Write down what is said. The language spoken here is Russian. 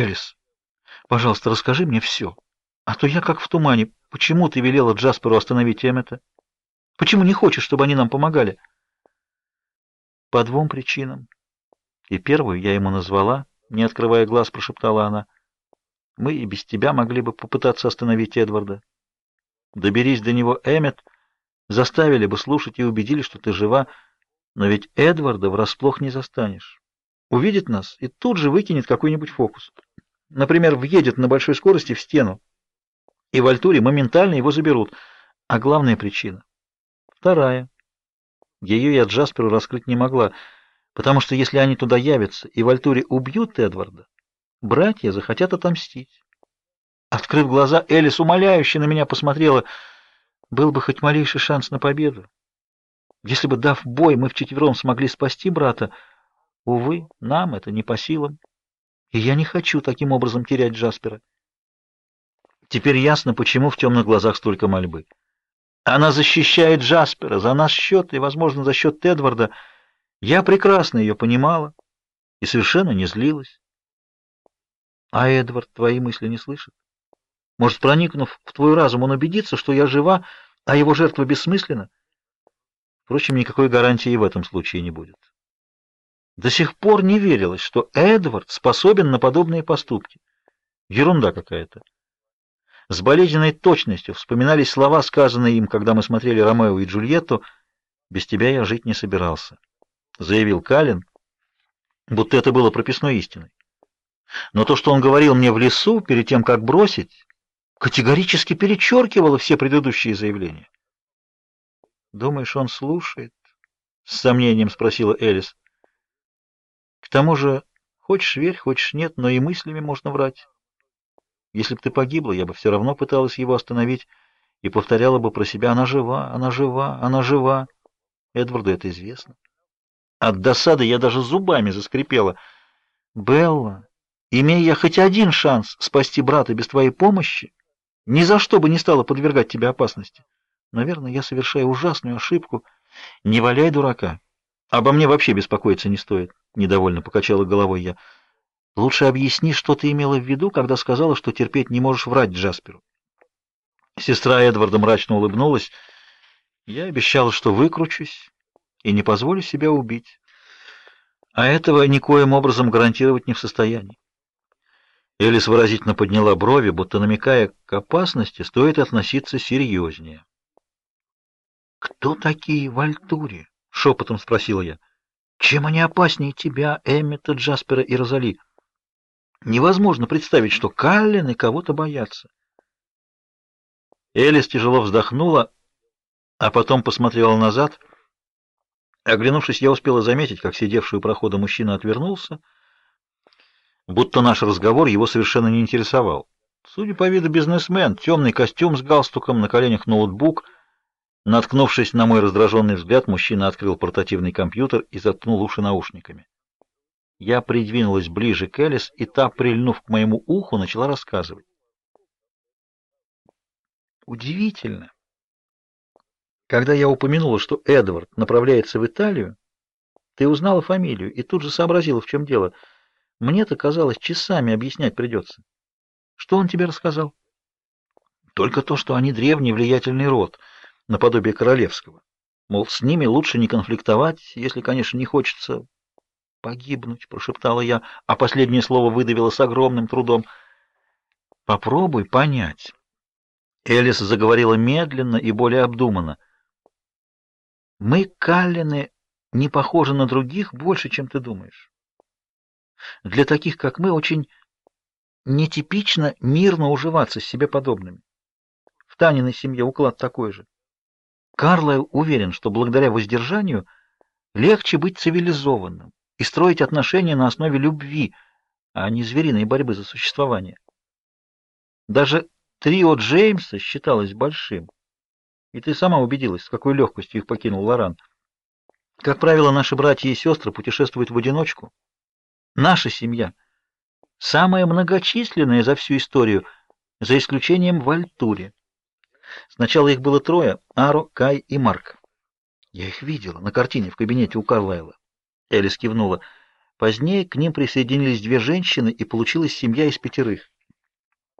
Элис, пожалуйста, расскажи мне все. А то я как в тумане. Почему ты велела Джасперу остановить Эммета? Почему не хочешь, чтобы они нам помогали? По двум причинам. И первую я ему назвала, не открывая глаз, прошептала она. Мы и без тебя могли бы попытаться остановить Эдварда. Доберись до него Эммет, заставили бы слушать и убедили, что ты жива, но ведь Эдварда врасплох не застанешь. Увидит нас и тут же выкинет какой-нибудь фокус. Например, въедет на большой скорости в стену, и в Альтуре моментально его заберут. А главная причина — вторая. Ее я Джасперу раскрыть не могла, потому что если они туда явятся и в Альтуре убьют Эдварда, братья захотят отомстить. Открыв глаза, Элис умоляюще на меня посмотрела. Был бы хоть малейший шанс на победу. Если бы, дав бой, мы вчетвером смогли спасти брата, увы, нам это не по силам. И я не хочу таким образом терять Джаспера. Теперь ясно, почему в темных глазах столько мольбы. Она защищает Джаспера за наш счет и, возможно, за счет Эдварда. Я прекрасно ее понимала и совершенно не злилась. А Эдвард твои мысли не слышит? Может, проникнув в твой разум, он убедится, что я жива, а его жертва бессмысленна? Впрочем, никакой гарантии и в этом случае не будет. До сих пор не верилось, что Эдвард способен на подобные поступки. Ерунда какая-то. С болезненной точностью вспоминались слова, сказанные им, когда мы смотрели Ромео и Джульетту. «Без тебя я жить не собирался», — заявил Калин, будто это было прописной истиной. Но то, что он говорил мне в лесу перед тем, как бросить, категорически перечеркивало все предыдущие заявления. «Думаешь, он слушает?» — с сомнением спросила Элис. «К тому же, хочешь верь, хочешь нет, но и мыслями можно врать». Если бы ты погибла, я бы все равно пыталась его остановить и повторяла бы про себя «Она жива, она жива, она жива». Эдварду это известно. От досады я даже зубами заскрипела. «Белла, имея я хоть один шанс спасти брата без твоей помощи, ни за что бы не стала подвергать тебе опасности. Наверное, я совершаю ужасную ошибку. Не валяй дурака. Обо мне вообще беспокоиться не стоит». Недовольно покачала головой я. Лучше объясни, что ты имела в виду, когда сказала, что терпеть не можешь врать Джасперу. Сестра Эдварда мрачно улыбнулась. Я обещала, что выкручусь и не позволю себя убить. А этого никоим образом гарантировать не в состоянии. Элис выразительно подняла брови, будто намекая, к опасности стоит относиться серьезнее. «Кто такие в Альтуре?» — шепотом спросила я. «Чем они опаснее тебя, Эммета, Джаспера и Розали?» Невозможно представить, что Каллины кого-то боятся. Элис тяжело вздохнула, а потом посмотрела назад. Оглянувшись, я успела заметить, как сидевший у прохода мужчина отвернулся, будто наш разговор его совершенно не интересовал. Судя по виду бизнесмен, темный костюм с галстуком, на коленях ноутбук. Наткнувшись на мой раздраженный взгляд, мужчина открыл портативный компьютер и заткнул уши наушниками. Я придвинулась ближе к Элис, и та, прильнув к моему уху, начала рассказывать. Удивительно. Когда я упомянула, что Эдвард направляется в Италию, ты узнала фамилию и тут же сообразила, в чем дело. Мне-то казалось, часами объяснять придется. Что он тебе рассказал? Только то, что они древний влиятельный род, наподобие королевского. Мол, с ними лучше не конфликтовать, если, конечно, не хочется погибнуть, прошептала я, а последнее слово выдавила с огромным трудом. Попробуй понять. Элис заговорила медленно и более обдуманно. Мы, Каллины, не похожи на других больше, чем ты думаешь. Для таких, как мы, очень нетипично мирно уживаться с себе подобными. В Таниной семье уклад такой же. Карлайл уверен, что благодаря воздержанию легче быть цивилизованным и строить отношения на основе любви, а не звериной борьбы за существование. Даже трио Джеймса считалось большим. И ты сама убедилась, с какой легкостью их покинул Лоран. Как правило, наши братья и сестры путешествуют в одиночку. Наша семья самая многочисленная за всю историю, за исключением Вальтури. Сначала их было трое: Аро, Кай и Марк. Я их видела на картине в кабинете у Карлайла. Элис кивнула. Позднее к ним присоединились две женщины, и получилась семья из пятерых.